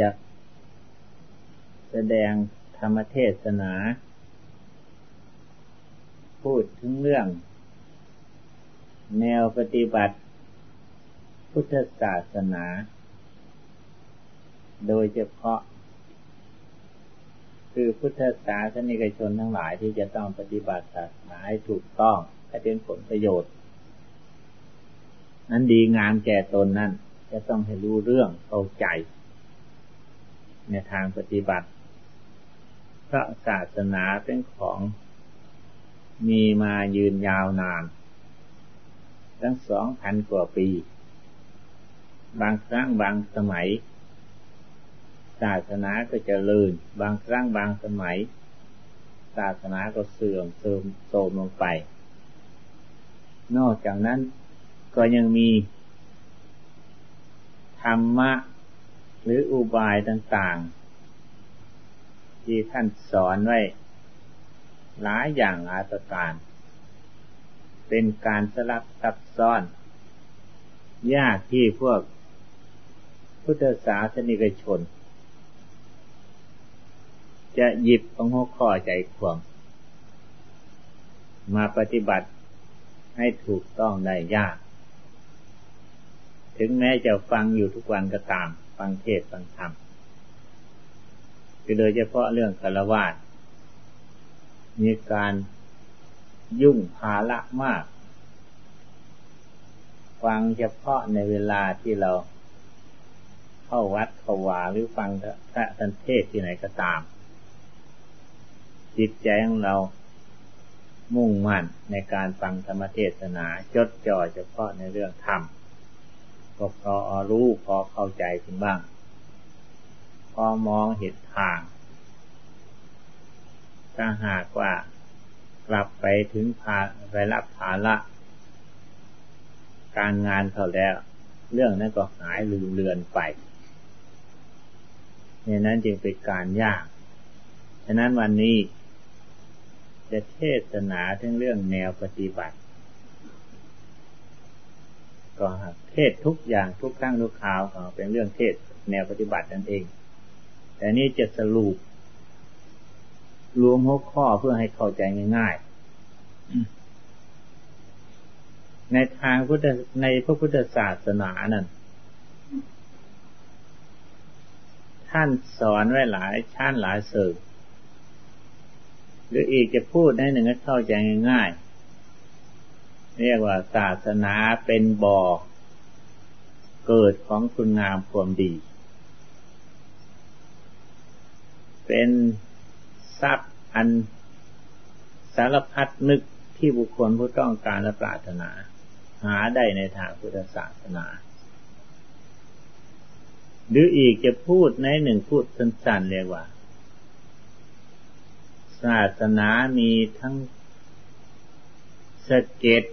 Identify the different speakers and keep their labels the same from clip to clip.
Speaker 1: จะแสดงธรรมเทศนา พูดถึงเรื่อง แนวปฏิบัติ พุทธศาสนา โดยเฉพาะ คือพุทธศาสนิกชนทั้งหลายที่จะต้องปฏิบัติศาสนาให้ถูกต้องให้เป็นผลประโยชน์ นั้นดีงามแก่ตนนั้นจะต้องให้รู้เรื่องเข้าใจ ในทางปฏิบัติ พระศาสนาเป็นของมีมายืนยาวนานตั้งสองพันกว่าปี บางครั้งบางสมัย ศาสนาก็จเจริญ บางครั้งบางสมัย ศาสนาก็เสื่อมเสื่อมโทรมลงไป นอกจากนั้นก็ยังมี ธรรมะ หรืออุบายต่างๆ ที่ท่านสอนไว้ หลายอย่างอาตการ เป็นการสลับซับซ้อน ยากที่พวกพุทธศาสนิกชน จะหยิบของหัวข้อใจควงมาปฏิบัติให้ถูกต้องได้ยาก ถึงแม้จะฟังอยู่ทุกวันก็ตาม ฟังเทศฟังธรรมคือโดยเฉพาะเรื่องคารวะมีการยุ่งภาระมาก ฟังเฉพาะในเวลาที่เราเข้าวัดเข้าวาหรือฟังพระสันเทศที่ไหนก็ตาม จิตใจของเรามุ่งมั่นในการฟังธรรมเทศนาจดจ่อเฉพาะในเรื่องธรรม ก็พอรู้พอเข้าใจถึงบ้าง พอมองเห็นทาง ถ้าหากว่ากลับไปถึงพาไปรับภาระการงานเขาแล้ว เรื่องนั้นก็หายลืมเลือนไปเนี่ยนั้นจึงเป็นการยาก ฉะนั้นวันนี้ จะเทศนาถึงเรื่องแนวปฏิบัติ ก็เทศทุกอย่างทุกครั้งทุกคราวเป็นเรื่องเทศแนวปฏิบัตินั่นเอง แต่นี้จะสรุปรวมหัวข้อเพื่อให้เข้าใจง่ายๆ ในทางพุทธในพระพุทธศาสนานั้นท่านสอนไว้หลายชั้นหลายเสกหรืออีกจะพูดให้หนึ่งให้เข้าใจง่ายๆ เรียกว่าศาสนาเป็นบ่อเกิดของคุณงามความดี เป็นทรัพย์อันสารพัดนึกที่บุคคลผู้ต้องการและปรารถนา หาได้ในทางพุทธศาสนา หรืออีกจะพูดในหนึ่งพูดสั้นๆเรียกว่า ศาสนามีทั้งสเก็ต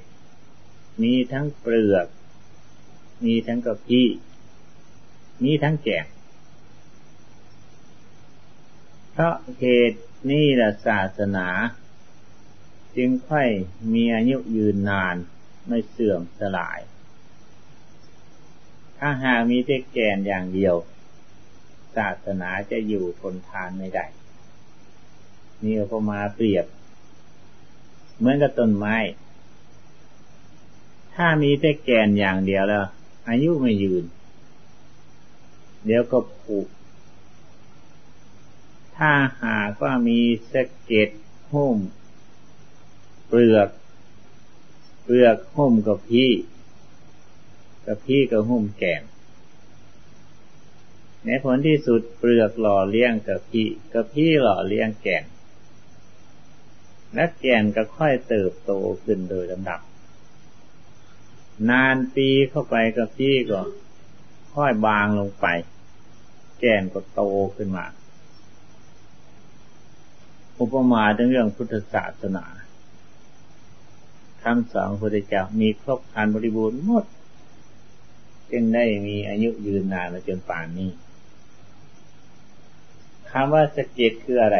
Speaker 1: มีทั้งเปลือก มีทั้งกะพี้มีทั้งแกงเพราะเหตุนี่แหละศาสนา จึงค่อยมีอายุยืนนานไม่เสื่อมสลาย ถ้าหากมีแต่แกนอย่างเดียว ศาสนาจะอยู่ทนทานไม่ได้นี่ก็มาเปรียบ เหมือนกับต้นไม้ ถ้ามีแต่แกนอย่างเดียวแล้ว อายุไม่ยืน เดี๋ยวก็ผุถ้าหากว่ามีสะเก็ดหุ้มเปลือก เปลือกหุ้มกับพี่กับพี่กับหุ้มแกนในผลที่สุดเปลือกหล่อเลี้ยงกับพี่กับพี่หล่อเลี้ยงแกนและแกนก็ค่อยเติบโตขึ้นโดยลำดับ นานปีเข้าไปกับพี่ก็ค่อยบางลงไป แก่นก็โตขึ้นมา อุปมาในเรื่องพุทธศาสนาคำสอนพุทธเจ้ามีครบคันบริบูรณ์หมด จึงได้มีอายุยืนนานมาจนป่านนี้คำว่าสเก็ตคืออะไร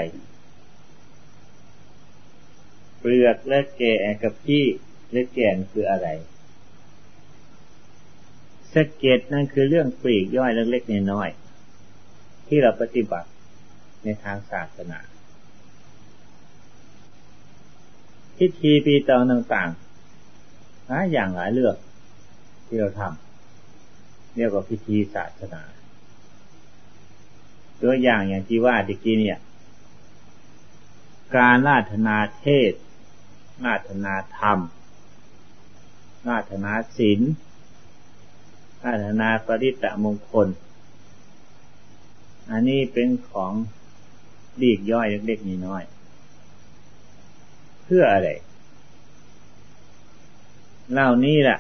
Speaker 1: เปลือกและแก่กับพี่และแก่นคืออะไร สะเก็ดนั่นคือเรื่องปลีกย่อยเล็กๆน้อยๆที่เราปฏิบัติในทางศาสนาพิธีปีตองต่างๆหลายอย่างหลายเรื่องที่เราทำเรียกว่าพิธีศาสนาตัวอย่างอย่างที่ว่าตะกี้เนี่ย การราธนาเทศราธนาธรรมราธนาศีล ราธนาปริตะมงคล อันนี้เป็นของดีกย่อยเล็กๆน้อยเพื่ออะไรเหล่านี้แหละ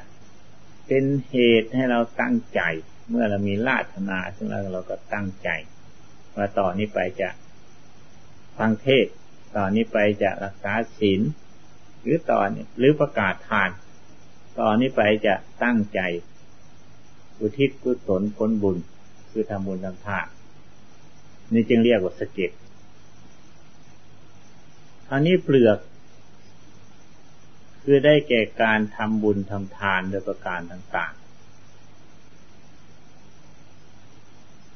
Speaker 1: เป็นเหตุให้เราตั้งใจ เมื่อเรามีลาธนาซึ่งเราเราก็ตั้งใจว่าต่อนนี้ไปจะฟังเทศต่อนนี้ไปจะรักษาศีลหรือต่อนนี้หรือประกาศทาน ต่อนนี้ไปจะตั้งใจ อุทิศกุศลผลบุญ คือทำบุญทำทานนี่จึงเรียกว่าสเก็ตอันนี้เปลือก คือได้แก่การทำบุญทำทานโดยประการต่างๆ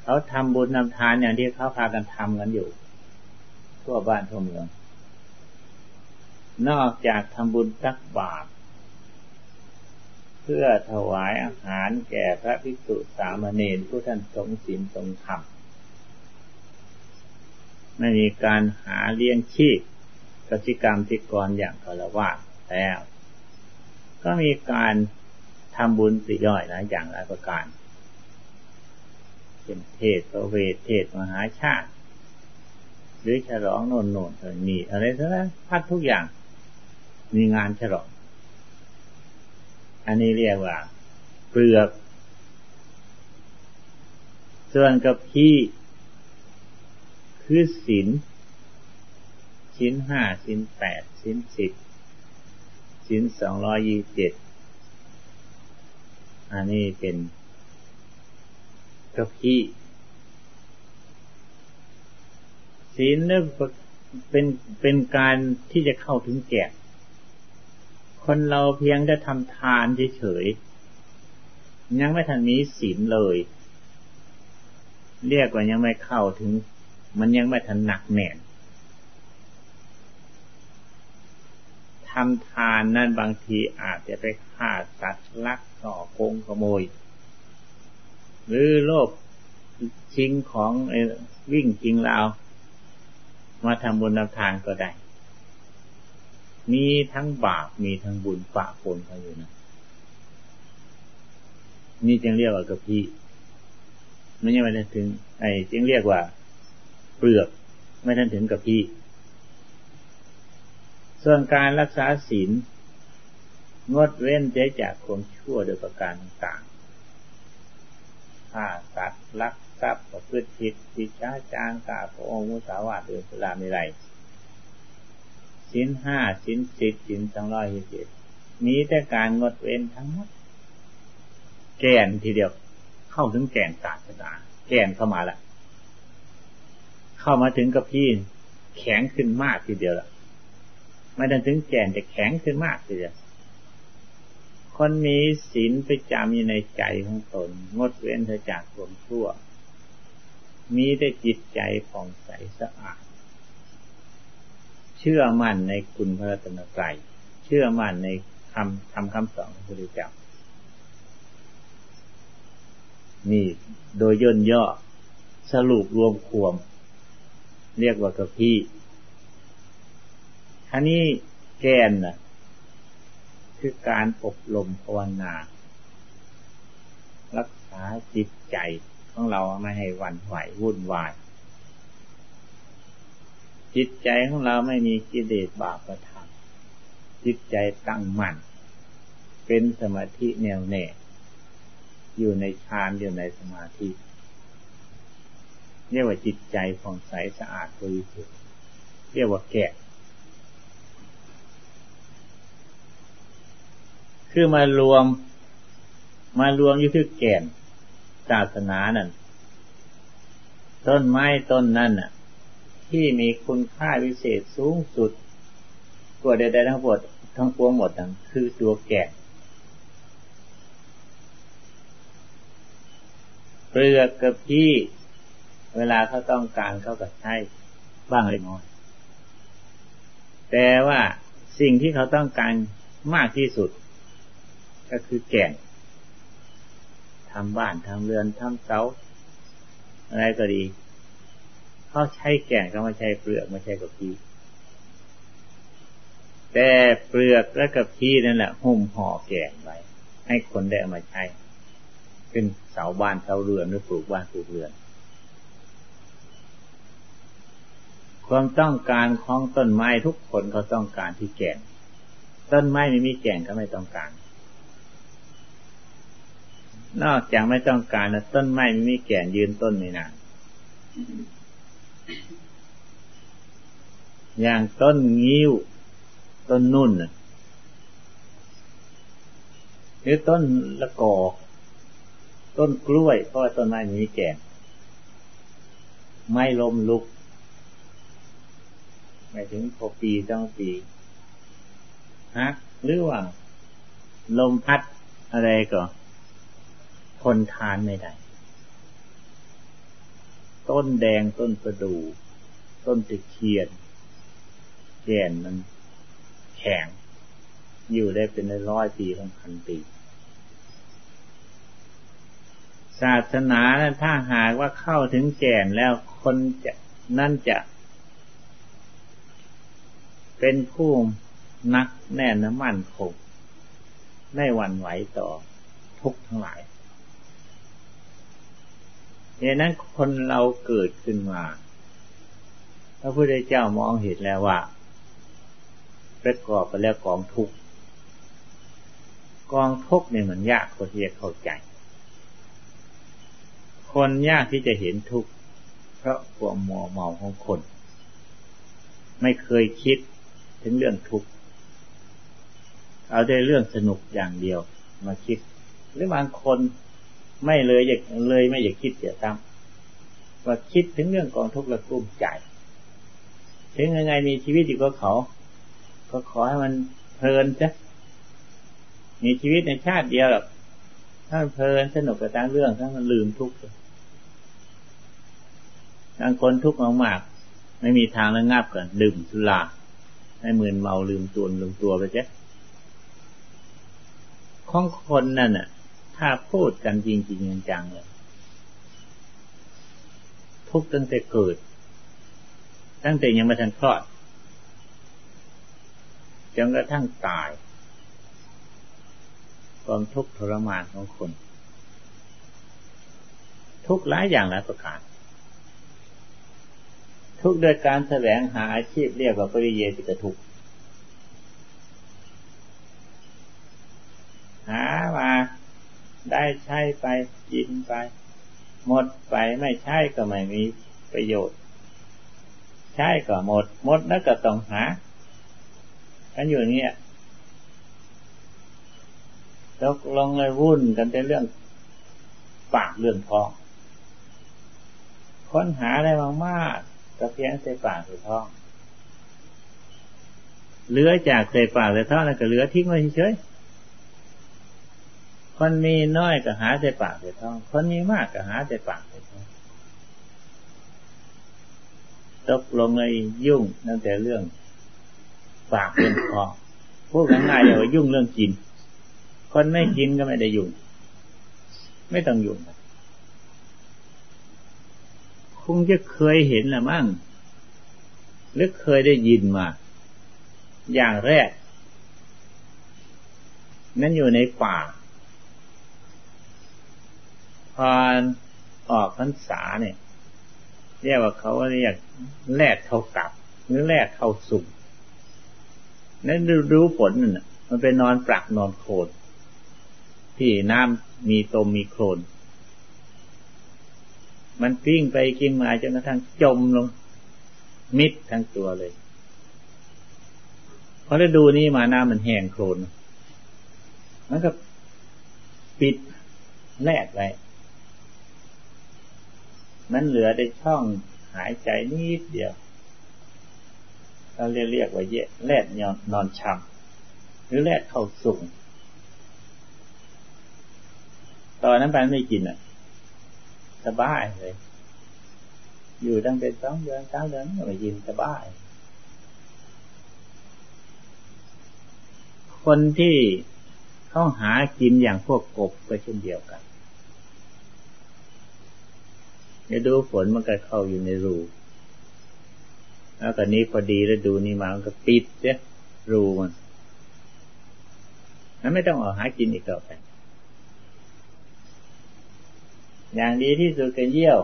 Speaker 1: เขาทำบุญทำทานอย่างที่เขาพากันทำกันอยู่ ทั่วบ้านทั่วเมือง นอกจากทำบุญตักบาตร เพื่อถวายอาหารแก่พระภิกษุสามเณรผู้ท่านสงศีลสงธรรมไม่มีการหาเลี้ยงชีพกสิกรรมที่กรอย่างคารวะแล้ว ก็มีการทำบุญสิย่อยหลายอย่างหลายประการเป็นเทศประเวทเทศมหาชาติ หรือฉลองโน่นโน่นมีอะไรทั้งนั้นพัดทุกอย่าง มีงานฉลอง อันนี้เรียกว่า เปลือก ส่วนกับพี่คือศีลชิ้นห้าชิ้นแปดชิ้นสิบชิ้นสองร้อยี่เจ็ดอันนี้เป็นกระพี้ศีลเนี่ยเป็นเป็นการที่จะเข้าถึงแก่ คนเราเพียงได้ทำทานเฉยๆยังไม่ทันมีศีลเลย เรียกว่ายังไม่เข้าถึง มันยังไม่ทันหนักแน่นทำทานนั่นบางทีอาจจะไปฆ่าสัตว์ลักต่อโกงขโมย หรือโลภชิงของวิ่งจริงเรามาทำบุญทำทานก็ได้ มีทั้งบาปมีทั้งบุญปะปนเขาอยู่นะ นี่จึงเรียกว่ากระพี้ไม่ใช่ไม่ได้ถึง ไอ้จึงเรียกว่า เปลือก ไม่ทันถึงกระพี้ส่วนการรักษาศีลงดเว้นเสียจากความชั่วโดยประการต่างฆ่าสัตว์ลักทรัพย์ประพฤติผิดปิชาจางกาโองมุสาวาตเดินสลาไม่ไร สิ้นห้าสิ้นสิบสิ้นสองร้อยเจ็ดมีแต่การงดเว้นทั้งหมดแก่นทีเดียว เข้าถึงแก่นศาสนาแก่นเข้ามาละเข้ามาถึงกับพี่แข็งขึ้นมากทีเดียวละไม่ได้ถึงแก่นจะแข็งขึ้นมากทีเลยวคนมีศีลประจำอยู่ในใจของตน งดเว้นเธอจากความชั่ว มีแต่จิตใจผ่องใสสะอาด เชื่อมั่นในคุณพระรัตนตรัยเชื่อมั่นในคำคำคำสอนของพระพุทธเจ้านี่โดยย่นย่อสรุปรวมควม เรียกว่ากระพี่อันนี้แกนนะคือการอบรมภาวนา รักษาจิตใจของเราไม่ให้วันไหววุ่นวาย จิตใจของเราไม่มีกิเลสบาปประทานจิตใจตั้งมั่นเป็นสมาธิแนวแน่ อยู่ในฌานอยู่ในสมาธิเรียกว่าจิตใจผ่องใสสะอาดบริสุทธิ์เรียกว่าแก่คือมารวม มารวมอยู่ที่แก่นศาสนานั่นต้นไม้ต้นนั่นน่ะ ที่มีคุณค่าวิเศษสูงสุดกว่าใดๆทั้งหมดทั้งปวงหมดทั้งคือตัวแก่นเปลือกกับพี่ เวลาเขาต้องการเขาก็ใช้บ้างเล็กน้อยแต่ว่าสิ่งที่เขาต้องการมากที่สุด ก็คือแก่นทำบ้านทำเรือนทำเสาอะไรก็ดี เขาใช้แก่เขาไม่ใช้เปลือกไม่ใช่กะพีแต่เปลือกและกะพีนั่นแหละหุ้มห่อแก่ไว้ให้คนได้เอามาใช้เป็นเสาบ้านเสาเรือนหรือปลูกบ้านปลูกเรือน ความต้องการของต้นไม้ทุกคนเขาต้องการที่แก่นต้นไม้ไม่มีแก่นก็ไม่ต้องการ นอกจากไม่ต้องการนะต้นไม้ไม่มีแก่นยืนต้นไม่นาน อย่างต้นงิ้ว ต้นนุ่นหรือต้นละกอกต้นกล้วยเพราะต้นไม้มีแก่นไม่ลมลุกหมายถึงพอปีต้องปีฮักหรือว่า ลมพัดอะไรก็ทนทานไม่ได้ ต้นแดงต้นประดูต้นตะเคียนแก่นมันแข็ง อยู่ได้เป็นร้อยปีของพันปี ศาสนาถ้าหากว่าเข้าถึงแก่นแล้วคนจะนั่นจะเป็นผู้นักแน่นมั่นคงไม่หวั่นไหวต่อทุกทั้งหลาย ดังนั้นคนเราเกิดขึ้นมา พระพุทธเจ้ามองเห็นแล้วว่าประกอบไปแล้วกองทุกกองทุกเนี่ยมันยากคนที่จะเข้าใจ คนยากที่จะเห็นทุกข์เพราะความมัวเมาของคน ไม่เคยคิดถึงเรื่องทุกข์เอาแต่เรื่องสนุกอย่างเดียวมาคิด หรือบางคน ไม่เลยอยากเลยไม่อยากคิดเสียตั้มว่าคิดถึงเรื่องกองทุกข์และกุ้มใจ ถึงยังไงมีชีวิตอยู่ก็เขา ก็ขอให้มันเพลินจ้ะมีชีวิตในชาติเดียวหรอกถ้าเพลินสนุกกับทั้งเรื่องทั้งมันลืมทุกข์บางคนทุกข์มากๆไม่มีทางระงับกันดื่มสุราให้มืนเมาลืมตัวลืมตัวไปเจ๊ของคนนั่นน่ะ ถ้าพูดกันจริงจริงจังๆเลยทุกตั้งแต่เกิด ตั้งแต่ยังไม่ทันคลอดจนกระทั่งตาย ความทุกข์ทรมานของคน ทุกหลายอย่างหลายประการทุกโดยการแสวงหาอาชีพเรียกว่าปริเยติกทุกหามา ได้ใช้ไปกินไป หมดไปไม่ใช่ก็ไม่มีประโยชน์ ใช่ก็หมด หมดแล้วก็ต้องหากันอยู่เนี้ยตกลงเลยวุ่นกันในเรื่องปากเรื่องท้อง ค้นหาได้มากๆก็เพียงใส่ปากใส่ท้องเหลือจากใส่ปากใส่ท้องแล้วก็เหลือทิ้งไว้เฉย คนมีน้อยก็หาใส่ปากใส่ท้อง คนมีมากก็หาใส่ปากใส่ท้องตกลงเลยยุ่งตั้งแต่เรื่องปากเป็นคอพูดง่ายๆเลยวยุ่งเรื่องกิน คนไม่กินก็ไม่ได้ยุ่ง ไม่ต้องยุ่งคงจะเคยเห็นละมั่งหรือเคยได้ยินมา อย่างแรก นั่นอยู่ในป่า พอออกพรรษาเนี่ย เรียกว่าเขาเรียกแลดเท่ากับ หรือแลดเท่าสุกนั้นรู้ผลนั่นมันไปนอนปรักนอนโคลนที่น้ำมีตมมีโคลนมันกิ้งไปกิ้งมาจนกระทั่งจมลง มิดทั้งตัวเลยพอได้ดูนี่มาน้ำมันแห้งโคลนมันก็ปิดแลกไว้ มันเหลือได้ช่องหายใจนิดเดียวเราเรียกเรียกว่าเยะแลดนอนช้ำหรือแลดเข้าสุ่งตอนนั้นไปไม่กินอะ สบายเลย อยู่ตั้งเป็นสองเดือนสามเดือนก็ไม่ยินสบาย คนที่เขาหากินอย่างพวกกบก็เช่นเดียวกัน จะดูฝนมันก็เข้าอยู่ในรูแล้วตอนนี้พอดีแล้วดูนี่มามันก็ปิดเนี่ยรูมันมันไม่ต้องออกหากินอีกต่อไป อย่างดีที่สุดก็เยี่ยว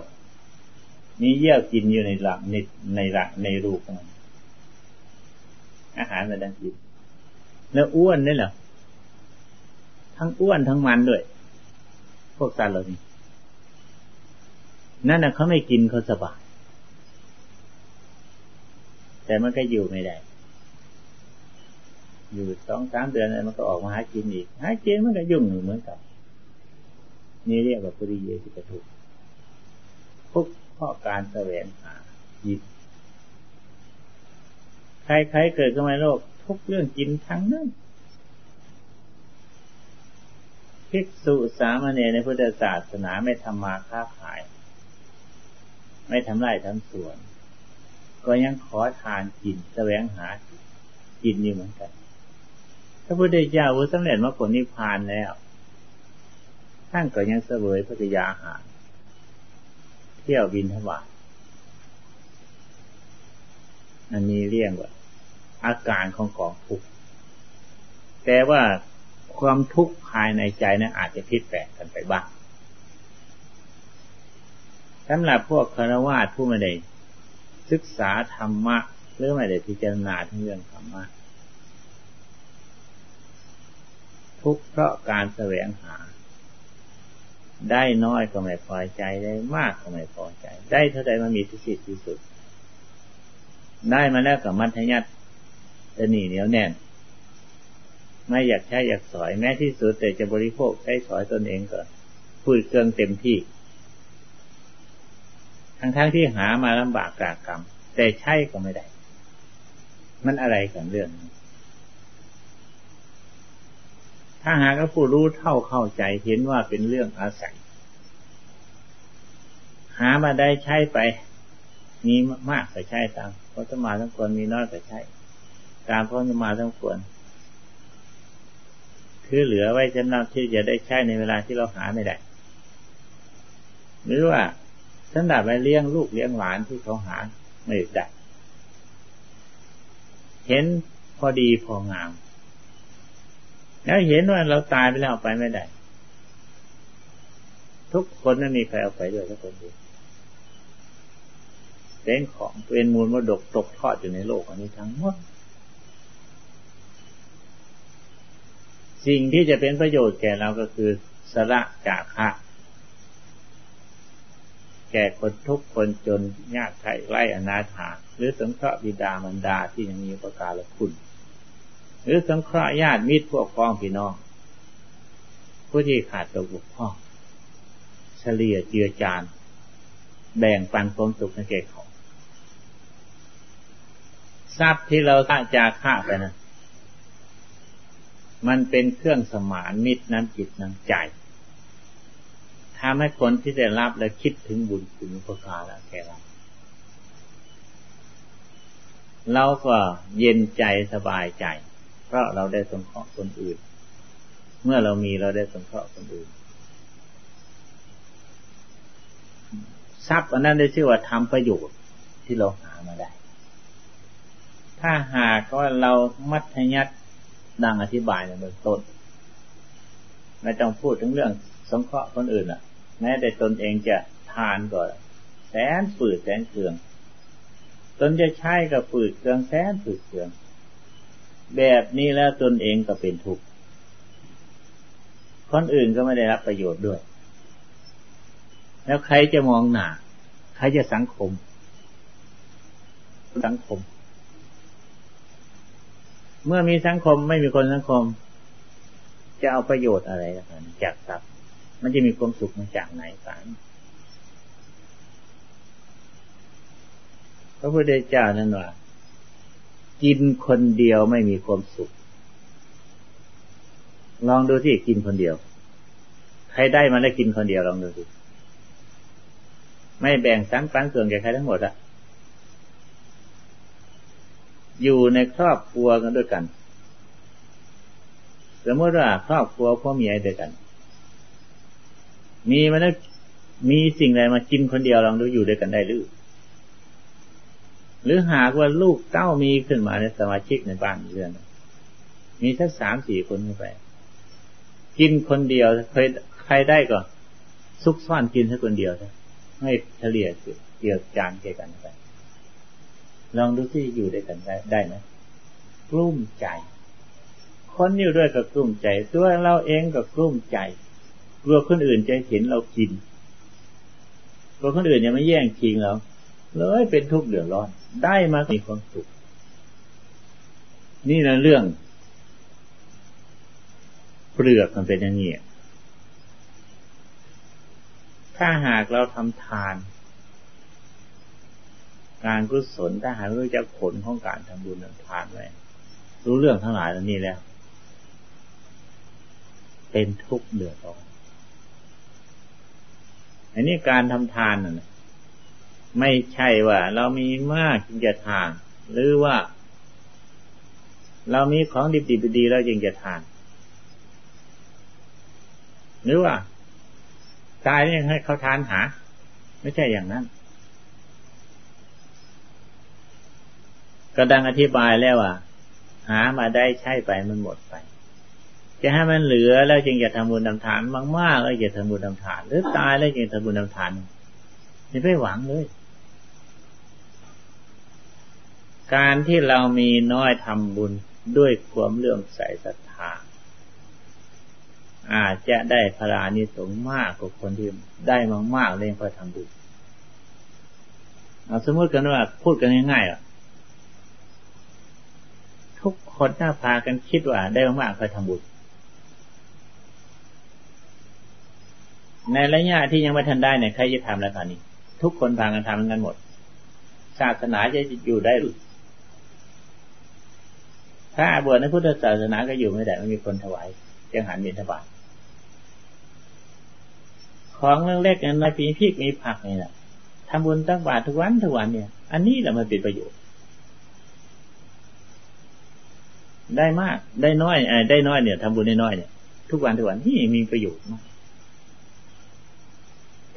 Speaker 1: มีเยี่ยวกินอยู่ในหลักในในหลักในรูของมันอาหารมันดังกินแล้วอ้วนนี่เหรอทั้งอ้วนทั้งมันด้วย พวกสัตว์เหล่านี้ นั่นนะเขาไม่กินเขาสบาย แต่มันก็อยู่ไม่ได้ อยู่สองสามเดือนมันก็ออกมาหากินอีก หากินมันก็ยุ่งเหมือนกันนี่เรียกว่าปริเยสิกทุกทุกข้อการแสวงหายิบใครๆเกิดขึ้นมาโลก ทุกเรื่องกินทั้งนั้นภิกษุสามเณรในพุทธศาสนาไม่ทำมาค้าขาย ไม่ทำไร่ทำสวน ก็ยังขอทานกินแสวงหากินอยู่เหมือนกันพระพุทธเจ้าวุสำเร็จมาผลนิพพานแล้วท่านก็ยังเสวยพระยาหาร เที่ยวบินทบาทอันนี้เรียกว่า อาการของกองทุกข์แต่ว่าความทุกข์ภายในใจนะั้นอาจจะพิดแปลกกันไปบ้าง สำหรับพวกคารวะผู้ไม่ได้ศึกษาธรรมะ หรือไม่ได้พิจารณาเรื่องธรรมะ ทุกเพราะการแสวงหา ได้น้อยก็ไม่พอใจได้มากก็ไม่พอใจ ได้เท่าใดมันมีที่สุดที่สุด ได้มาแล้วกับมัธยัติจะหนีเหนียวแน่น ไม่อยากใช้อยากสอยแม้ที่สุดแต่จะบริโภคใช้สอยตนเองก็พูดเครื่องเต็มที่ ทั้งๆทที่หามาลำบากกากรรม แต่ใช่ก็ไม่ได้ มันอะไรกันเรื่อง ถ้าหากผู้รู้เท่าเข้าใจเห็นว่าเป็นเรื่องอาศัย หามาได้ใช้ไป มีมากก็ใช้ตามเพราะสมาทั้งควรมีน้อยก็ใช้ตามพราะสมาทั้งควรคือเหลือไว้สำหรับที่จะได้ใช้ในเวลาที่เราหาไม่ได้ หรือว่า สำหรับไปเลี้ยงลูกเลี้ยงหลานที่เขาหาไม่ได้เห็นพอดีพองาม แล้วเห็นว่าเราตายไปแล้วไปไม่ได้ ทุกคนไม่มีใครเอาไปด้วยทุกคนดียวเป็นของเป็นมูลมรดกตกทอดอยู่ในโลกอันนี้ทั้งหมดสิ่งที่จะเป็นประโยชน์แก่เราก็คือสละจากะ แก่คนทุกคนจนยากไถ่ไร่อนาถาหรือสงเคราะห์บิดามารดาที่ยังมีประการละคุณ หรือสงเคราะห์ญาติมิตรพวกพ้องพี่น้องผู้ที่ขาดตัวบุกพ่องเฉลี่ยเจือจานแบ่งปันความสุขในแก่เขาทรัพย์ที่เราสร้างจากข้าไปนะมันเป็นเครื่องสมานมิตรน้ำจิตน้ำใจ ทำให้คนที่ได้รับและคิดถึงบุญคุณพระคาละแก่เราเราก็เย็นใจสบายใจ เพราะเราได้สงเคราะห์คนอื่น เมื่อเรามีเราได้สงเคราะห์คนอื่น ทรัพย์อันนั้นได้ชื่อว่าทำประโยชน์ที่เราหามาได้ ถ้าหากว่าเรามัธยัติดังอธิบายในเบื้องต้น ไม่ต้องพูดถึงเรื่องสงเคราะห์คนอื่นอะ แม้แต่ตนเองจะทานก่อนแสนฝืดแสนเคือง ตนจะใช้กับฝืดเคืองแสนฝืดเคือง แบบนี้แล้วตนเองก็เป็นทุกข์คนอื่นก็ไม่ได้รับประโยชน์ด้วย แล้วใครจะมองหนาใครจะสังคม สังคม เมื่อมีสังคมไม่มีคนสังคม จะเอาประโยชน์อะไรกันจากทรัพย์ มันจะมีความสุขมาจากไหนกันพระพุทธเจ้านั้นว่ากินคนเดียวไม่มีความสุข ลองดูที่กินคนเดียว ใครได้มาได้กินคนเดียวลองดูสิไม่แบ่งสรรปันส่วนแก่ใครทั้งหมดอะอยู่ในครอบครัวกันด้วยกัน สมมติว่าครอบครัวพ่อเมียด้วยกัน มีมันมีสิ่งใดมากินคนเดียวลองดูอยู่ด้วยกันได้หรือ หรือหากว่าลูกเต้ามีขึ้นมาในสมาชิกในบ้านเรือนมีสักสามสี่คนขึ้นไป กินคนเดียวเคยใครได้ก็ซุกซ่อนกินแค่คนเดียวให้เฉลี่ยเกี่ยวจานเกี่ยวกันไปลองดูที่อยู่ด้วยกันได้ได้ไหมกลุ้มใจ คนอยู่ด้วยก็กลุ้มใจ ตัวเราเองก็กลุ้มใจ กลัวคนอื่นจะเห็นเรากินกลัวคนอื่นยังไม่แย่งชิงเราเลยเป็นทุกข์เดือดร้อน ได้มามีความสุข นี่นะเรื่อง เปลือกมันเป็นอย่างนี้ถ้าหากเราทำทาน การกุศลถ้าหากรู้จักผลของการทำบุญทำทานไว้รู้เรื่องทั้งหลายเหล่านี้แล้ว เป็นทุกข์เดือดร้อน อันนี้การทำทานน่ะไม่ใช่ว่า เรามีมากจึงจะทาน หรือว่า เรามีของดีๆดีแล้วจึงจะทาน หรือว่า ตายยังให้เขาทานหา ไม่ใช่อย่างนั้นก็ดังอธิบายแล้วว่าหามาได้ใช้ไปมันหมดไป จะให้มันเหลือแล้วจึงจะทำบุญทำทานมากๆแล้วจะทำบุญทำทาน หรือตายแล้วจึงทำบุญทำทานไม่หวังเลย การที่เรามีน้อยทำบุญด้วยความเลื่อมใสศรัทธาอาจจะได้พลานิสงมากกว่าคนที่ได้มากๆเลยพอทำบุญเอาสมมติกันว่าพูดกันง่ายๆอะทุกคนน่าพากันคิดว่าได้มากๆก็ทำบุญ ในระยะที่ยังไม่ทันได้เนี่ยใครจะทำแล้วตอนนี้ ทุกคนพากันทำกันหมด ศาสนาจะอยู่ได้หรือถ้าบวชในพุทธศาสนาก็อยู่ไม่ได้ไม่มีคนถวายยังหันมีถวายของเรื่องเล็กน้อยปีพริกมีผักนี่แหละทำบุญตั้งบาททุกวันทุกวันเนี่ย อันนี้แหละมันเป็นประโยชน์ ได้มาก ได้น้อยไอ้ได้น้อยเนี่ยทำบุญได้น้อยเนี่ย ทุกวันทุกวันที่มีประโยชน์มาก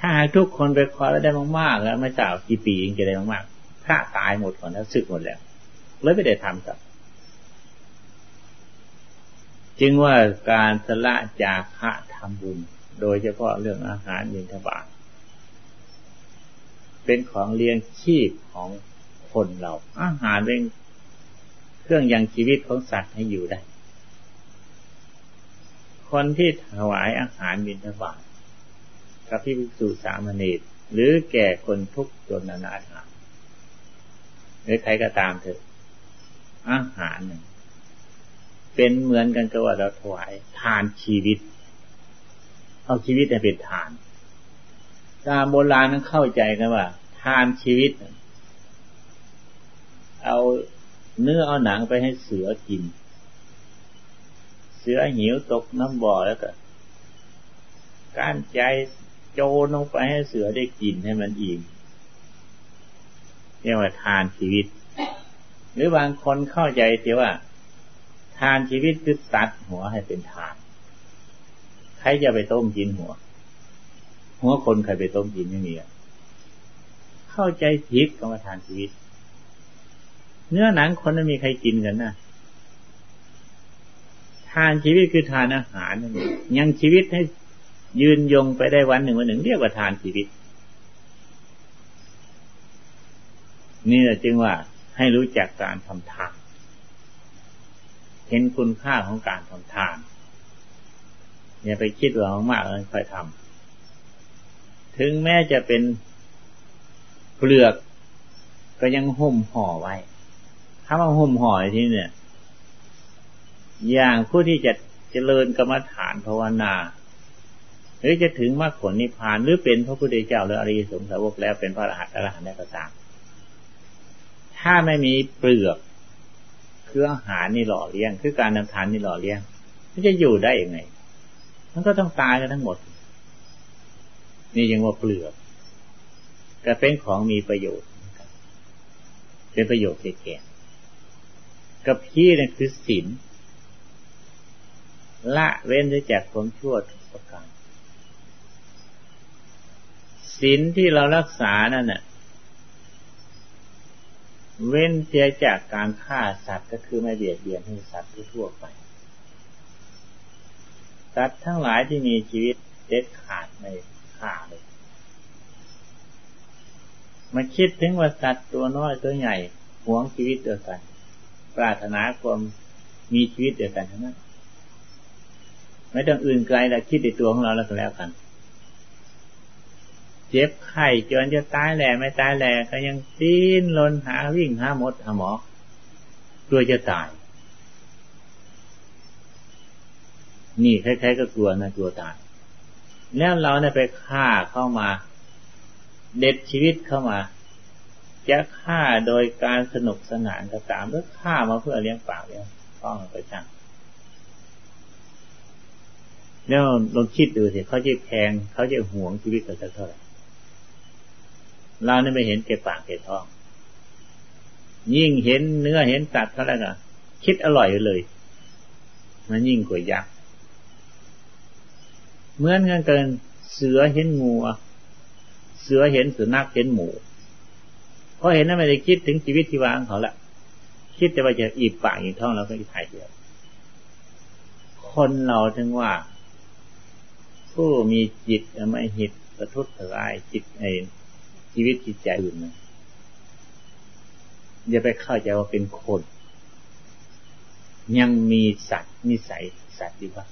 Speaker 1: ถ้าหากทุกคนไปขอแล้วได้มากๆแล้วไม่ทรากี่ปีเองจะได้มากๆถ้าตายหมดก่อนแล้วสึกหมดแล้วเลยไม่ได้ทำกับจึงว่าการสละจากพระทำบุญ โดยเฉพาะเรื่องอาหารยินทบาทเป็นของเลี้ยงชีพของคนเรา อาหารเป็นเครื่องยังชีวิตของสัตว์ให้อยู่ได้ คนที่ถวายอาหารบิณฑบาต กับพิภิกษุสามเณรหรือแก่คนทุกข์จนนานาถาหรือใครก็ตามเถอะอาหารหนึ่งเป็นเหมือนกันกับว่าเราถวายทานชีวิต เอาชีวิตเป็นทาน ตามโบราณนั้นเข้าใจกันว่า ทานชีวิต เอาเนื้อเอาหนังไปให้เสือกิน เสือหิวตกน้ำบ่อแล้วก็ การใจ โจนลงไปให้เสือได้กินให้มันอิ่มเรียกว่าทานชีวิต หรือบางคนเข้าใจเสียว่า ทานชีวิตคือตัดหัวให้เป็นทาน ใครจะไปต้มกินหัว หัวคนใครไปต้มกินไม่มีเข้าใจผิดกรรมฐานชีวิต เนื้อหนังคนไม่มีใครกินกันนะทานชีวิตคือทานอาหารนั่นเองยังชีวิตให้ ยืนยงไปได้วันหนึ่งวันหนึ่งเรียกว่าทานชีวิต นี่แหละจึงว่าให้รู้จักการทำทาน เห็นคุณค่าของการทำทาน อย่าไปคิดว่ามากเลยค่อยทำถึงแม้จะเป็นเปลือกก็ยังห่มห่อไว้ถ้ามาห่มห่อที่เนี่ย อย่างผู้ที่จะเจริญกรรมฐานภาวนา หรือจะถึงมรรคผลนิพพานหรือเป็นพระพุทธเจ้าหรืออริยสงสาวกแล้วเป็นพระอรหันต์อรหันต์ได้ก็ตาม ถ้าไม่มีเปลือกคืออาหารนี่หล่อเลี้ยง คือการนำทานนี่หล่อเลี้ยง มันจะอยู่ได้ยังไง มันก็ต้องตายกันทั้งหมด นี่ยังว่าเปลือกก็เป็นของมีประโยชน์ เป็นประโยชน์แก่กับพี่นี่คือศีลละเว้นจากความชั่วทุกประการ ศีลที่เรารักษานั่นน่ะเว้นเสียจากการฆ่าสัตว์ก็คือไม่เบียดเบียนให้สัตว์ทั่วไป สัตว์ทั้งหลายที่มีชีวิตเด็ดขาดไม่ฆ่าเลย มาคิดถึงว่าสัตว์ตัวน้อยตัวใหญ่หวงชีวิตเดียวกัน ปรารถนาความมีชีวิตเดียวกันทั้งนั้น ไม่ต้องอื่นไกลแต่คิดในตัวของเราแล้วก็แล้วกัน เจ็บไข้จนจะตายแหล่ไม่ตายแหล่ก็ยังสิ้นลนหาวิ่งหาหมดหาหมอกลัวจะตาย นี่ใครๆก็กลัวนะกลัวตายแล้วเราเนี่ยไปฆ่าเข้ามา เด็ดชีวิตเข้ามา จะฆ่าโดยการสนุกสนานก็ตามหรือฆ่ามาเพื่อเลี้ยงปากเลี้ยงท้องไปช่างแล้วลองคิดดูสิเขาจะแพงเขาจะหวงชีวิตกันเท่าไหร่ เราเนี่ยไม่เห็นเก็บปากเก็บท้อง ยิ่งเห็นเนื้อเห็นสัตว์เท่านั้นก็คิดอร่อยเลย มันยิ่งกว่ายักษ์เหมือนกันเกินเสือเห็นงูเสือเห็นสุนัขเห็นหมูเพราะเห็นนั้นไม่ได้คิดถึงชีวิตที่วางเขาละคิดแต่ว่าจะอีบปากอีท้องเราก็อีถ่ายเดียวคนเราถึงว่า ผู้มีจิตไม่หิตประทุษร้ายจิตเอง ชีวิตจิตใจอื่นนะอย่าไปเข้าใจว่าเป็นคน ยังมีสัตว์นิสัยสัตว์ดีว่า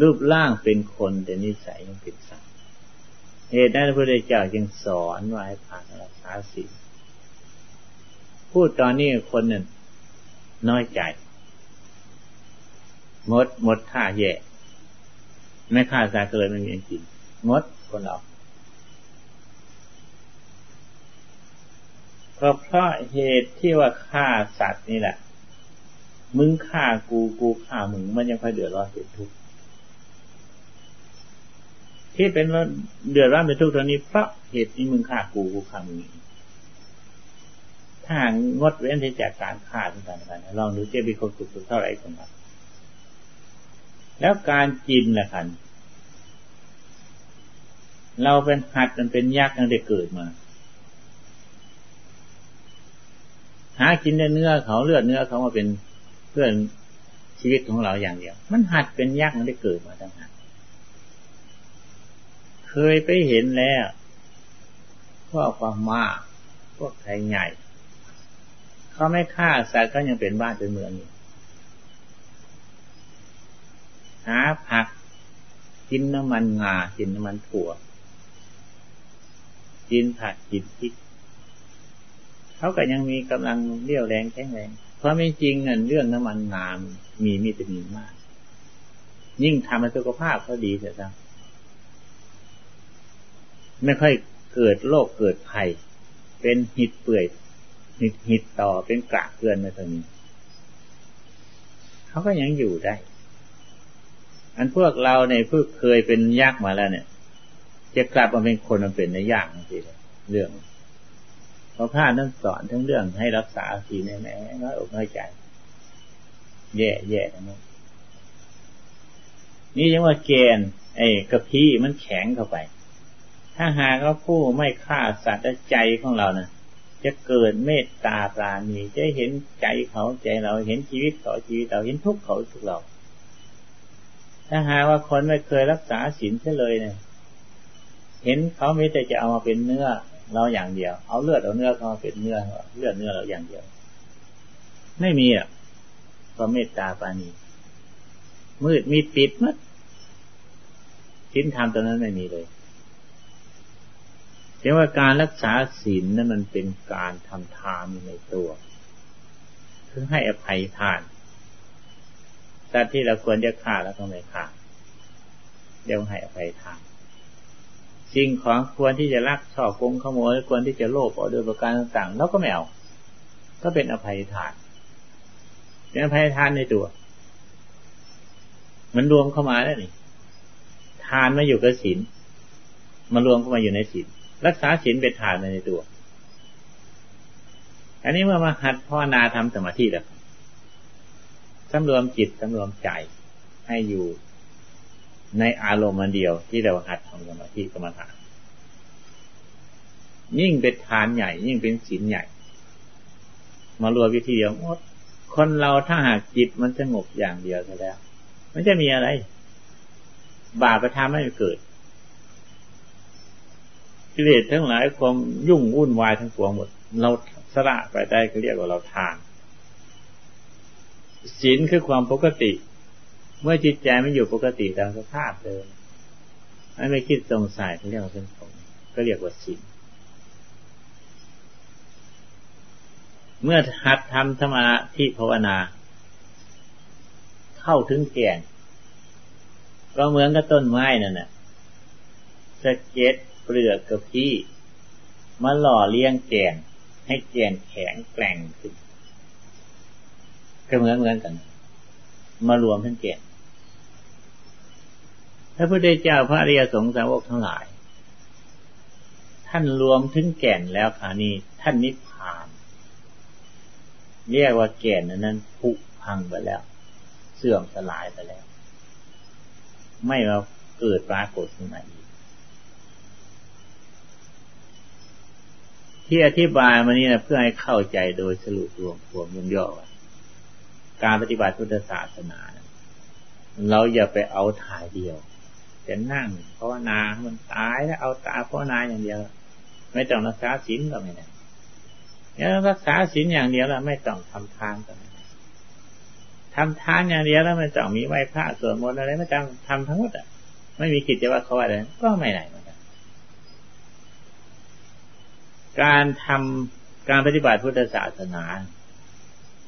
Speaker 1: รูปร่างเป็นคนแต่นิสัยยังเป็นสัตว์เหตุนั้นพระพุทธเจ้าจึงสอนว่าให้ผ่านรักษาศีลพูดตอนนี้คนหนึ่งน้อยใจงดหมดท่าแย่ ไม่ฆ่าสาเกินไม่มีจริงงดคนเรา ก็เพราะเหตุที่ว่าฆ่าสัตว์นี่แหละ มึงฆ่ากูกูฆ่ามึงมันยังค่อยเดือดร้อนเป็นทุกข์ที่เป็นว่าเดือดร้อนเป็นทุกข์ตอนนี้เพราะเหตุที่มึงฆ่ากูกูฆ่ามึงถ้างดเว้นที่จากการฆ่าต่างๆลองดูจะมีความสุขเท่าไหร่คนนั้นแล้วการกินล่ะคันเราเป็นหัดมันเป็นยากตั้งแต่เกิดมา หากินเนื้อเขาเลือดเนื้อเขามาเป็นเพื่อนชีวิตของเราอย่างเดียว มันหัดเป็นยักษ์มันได้เกิดมาตั้งหากเคยไปเห็นแล้วพวกความมาพวกไทยใหญ่ เขาไม่ฆ่าสัตว์ก็ยังเป็นบ้านเป็นเมืองอยู่หาผักกินน้ำมันงากินน้ำมันถั่วกินผักกินพริก เขาก็ยังมีกำลังเรี่ยวแรงแข็งแรงเพราะไม่จริงเงินเรื่องน้ำมันงามมีมิตามินมาก ยิ่งทำให้สุขภาพเขาดีเสียจังไม่ค่อยเกิดโรคเกิดภัย เป็นหิดเปื่อยหิดหิดต่อเป็นกระเกือนในตรงนี้ เขาก็ยังอยู่ได้ อันพวกเราในพวกเคยเป็นยากมาแล้วเนี่ย จะกลับมาเป็นคนมันเป็นในยากจริงเรื่อง พระพานั่นสอนทั้งเรื่องให้รักษาสีแน่แน่น้อยอกน้อยใจ แย่แย่ทั้งนั้นนี่ยังว่าเกณฑ์ไอ้กระพี้มันแข็งเข้าไป ถ้าหากว่าผู้ไม่ฆ่าสัตว์ใจของเรานะ่ะจะเกิดเมตตาปราณีจะเห็นใจเขาใจเราเห็นชีวิตเขาชีวิตเราเห็นทุกเขาทุกเรา ถ้าหากว่าคนไม่เคยรักษาศีลเลยเนี่ยเห็นเขาไม่แต่จะเอามาเป็นเนื้อ เราอย่างเดียว เอาเลือดเอาเนื้อเขาเป็นเนื้อเลือดเนื้อเราอย่างเดียว ไม่มีอะความเมตตาปานี มืดมีปิดมัดชิ้นธรรมตอนนั้นไม่มีเลยเรียกว่าการรักษาศีลนั้นมันเป็นการทำทานในตัวคือให้อภัยทานแต่ที่เราควรจะฆ่าแล้วก็ไม่ฆ่าเดี๋ยวให้อภัยทาน สิ่งของควรที่จะลักชอบโกงขโมยควรที่จะโลภเอาโดยประการต่างๆแล้วก็ไม่เอาก็เป็นอภัยทานเป็นอภัยทานในตัว มันรวมเข้ามาแล้วนี่ ทานมาอยู่กับศีลมารวมเข้ามาอยู่ในศีลรักษาศีลเป็นฐานในตัว อันนี้เมื่อมาหัดพ่อนาทำสมาธิแล้วสำรวมจิตสำรวมใจให้อยู่ ในอารมณ์มันเดียวที่เราหัดทำสมาธิกรรมฐาน ยิ่งเป็นฐานใหญ่ ยิ่งเป็นศีลใหญ่ มารวมวิธีเดียวคนเราถ้าหากจิตมันสงบอย่างเดียวแล้ว มันจะมีอะไร บาปประทามไม่เกิดกิเลสทั้งหลายความยุ่งวุ่นวายทั้งปวงหมด เราสละไปได้ก็เรียกว่าเราทานศีลคือความปกติ เมื่อจิตใจไม่อยู่ปกติตามสภาพเดิมไม่คิดสงสัยเขาเรียกว่าเป็นผลก็เรียกว่าศีลเมื่อหัดทำธรรมะที่ภาวนา เข้าถึงแก่น ก็เหมือนกับต้นไม้นั่นน่ะสะเก็ดเปลือกกับพี่มาหล่อเลี้ยงแก่น ให้แก่นแข็งแกร่งขึ้น ก็เหมือนเหมือนกัน มารวมทั้งแก่น พระพุทธเจ้าพระอริยสงสาวกทั้งหลาย ท่านรวมถึงแก่นแล้วค่ะนี่ท่านนิพพาน เรียกว่าแก่นนั้นผุพังไปแล้ว เสื่อมสลายไปแล้ว ไม่มาเกิดปรากฏขึ้นมาอีก ที่อธิบายมานี้นะเพื่อให้เข้าใจโดยสรุปรวมรวมย่อว่าการปฏิบัติพุทธศาสนา เราอย่าไปเอาถ่ายเดียว จะนั่งภาวนามันตายแล้วเอาตาภาวนาอย่างเดียว ไม่ต้องรักษาศีลก็ไม่ได้เนี่ยรักษาศีลอย่างเดียวแล้วไม่ต้องทำทานก็ไม่ได้ทำทานอย่างเดียวแล้วไม่ต้องมีไหว้พระสวดมนต์อะไรไม่ต้องทำทั้งหมดอะ ไม่มีกิจวัตรเขาอะไรก็ไม่ได้การทำการปฏิบัติพุทธศาสนา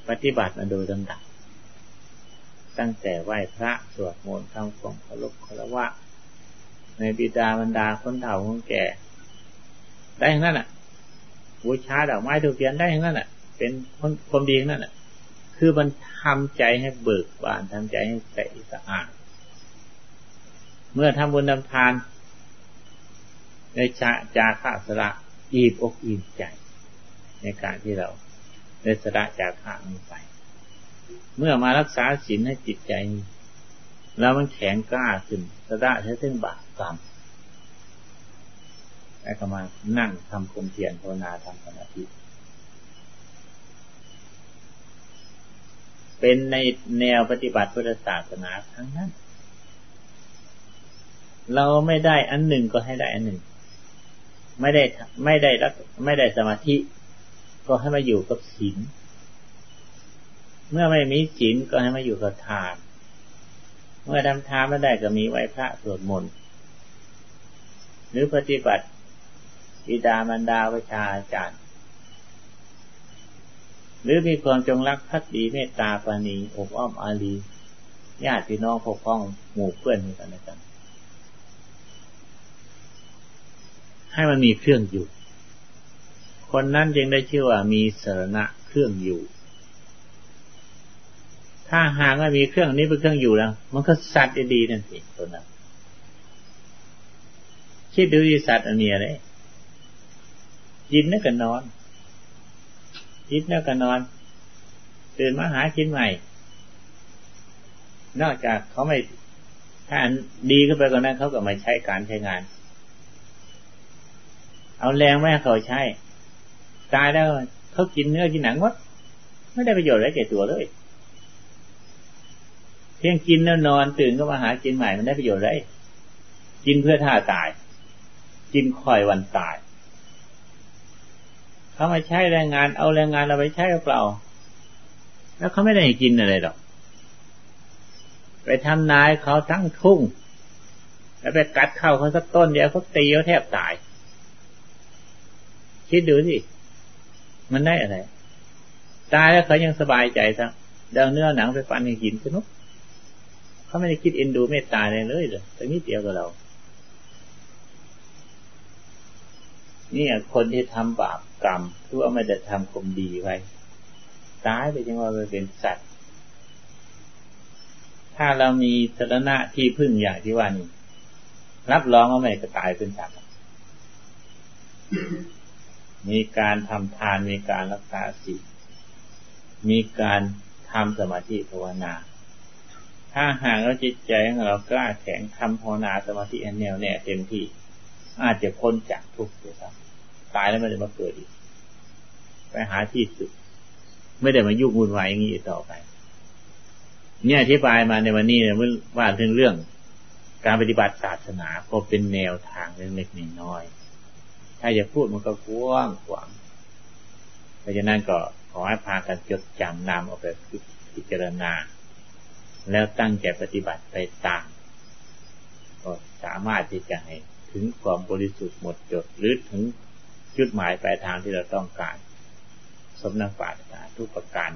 Speaker 1: ปฏิบัติมาโดยลำดับตั้งแต่ไหว้พระสวดมนต์ทำของเคารพคารวะ ในบิดาบรรดาคนเฒ่าคนแก่ ได้ทั้งนั้นอะบูชาดอกไม้ถูกเทียนได้ทั้งนั้นอะ เป็นความดีทั้งนั้นอะ คือมันทำใจให้เบิกบานทำใจให้ใสสะอาดเมื่อทำบุญทำทานในชาจาข้าสละอิ่มอกอิ่มใจ ในการที่เราได้สละจากข้างไป เมื่อมารักษาศีลให้จิตใจ แล้วมันแข็งกล้าขึ้นสละใช้เส้นบาปกรรมแล้วก็มานั่งทำคมเพียรภาวนาทำสมาธิเป็นในแนวปฏิบัติพุทธศาสนาทั้งนั้น เราไม่ได้อันหนึ่งก็ให้ได้อันหนึ่ง ไม่ได้ไม่ได้รักไม่ได้สมาธิ ก็ให้มาอยู่กับศีลเมื่อไม่มีศีลก็ให้มาอยู่กับทาน เมื่อทำทานไม่ได้ก็มีไหวพระสวดมนต์หรือปฏิบัติอิดามันดาวิชาอาจารย์ หรือมีความจงรักภักดีเมตตาปานีอบอ้อมอารีญาติพี่น้องปกป้องหมู่เพื่อนกันนะกันให้มันมีเครื่องอยู่ คนนั้นจึงได้ชื่อว่ามีสรณะเครื่องอยู่ ถ้าหากว่ามีเครื่องนี้เป็นเครื่องอยู่แล้ว มันก็สัตว์ดีนั่นสิตัวนั้นคิดดูดีสัตว์อันนี้อะไรกินแล้วก็นอนกินแล้วก็นอนตื่นมาหากินใหม่ นอกจากเขาไม่ถ้าดีขึ้นไปกว่านั้นเขาก็ไม่ใช้การใช้งาน เอาแรงไม่ให้เขาใช้ ตายแล้วเขากินเนื้อกินหนังหมดไม่ได้ประโยชน์อะไรแก่ตัวเลย เพียงกินแล้วนอนตื่นก็มาหากินใหม่มันได้ประโยชน์อะไรกินเพื่อท่าตาย กินคอยวันตายเขามาใช้แรงงานเอาแรงงานเราไปใช้เปล่า แล้วเขาไม่ได้กินอะไรหรอก ไปทำนายเขาทั้งทุ่ง แล้วไปกัดเข้าเขาสักต้นเดียวเขาตีเขาแทบตาย คิดดูสิมันได้อะไร ตายแล้วเขายังสบายใจซะเดาเนื้อหนังไปฟันให้กินสนุก เขาไม่ได้คิดเอ็นดูเมตตาเลยเลยเลยแต่นิดเดียวกับเรานี่คนที่ทำบาปกรรมคือว่าไม่ได้ทำกรมดีไว้ตายไปจังว่าเป็นสัตว์ ถ้าเรามีสรณะที่พึ่งอย่างที่ว่านี้รับรองว่าไม่จะตายเป็นสัตว์มีการทำทานมีการรักษาศีลมีการทำสมาธิภาวนา ถ้าหากเราจิตใจของเรากล้าแข็งทำภาวนาสมาธิแนวแน่เต็มที่ อาจจะพ้นจากทุกข์เลยครับ ตายแล้วไม่ได้มาเกิดอีก ไปหาที่สุด ไม่ได้มายุ่งวุ่นวายอย่างนี้ต่อไป เนี่ยอธิบายมาในวันนี้เนี่ยว่าถึงเรื่อง การปฏิบัติศาสนาก็เป็นแนวทางเล็กๆน้อยๆถ้าจะพูดมันก็กว้างขวางเพราะฉะนั้นก็ขอให้พากันจดจำนำเอาไปพิจารณา แล้วตั้งใจปฏิบัติไปตามก็สามารถที่จะให้ถึงความบริสุทธิ์หมดจดหรือถึงจุดหมายปลายทางที่เราต้องการ สมนักปรารถนาทุกประการ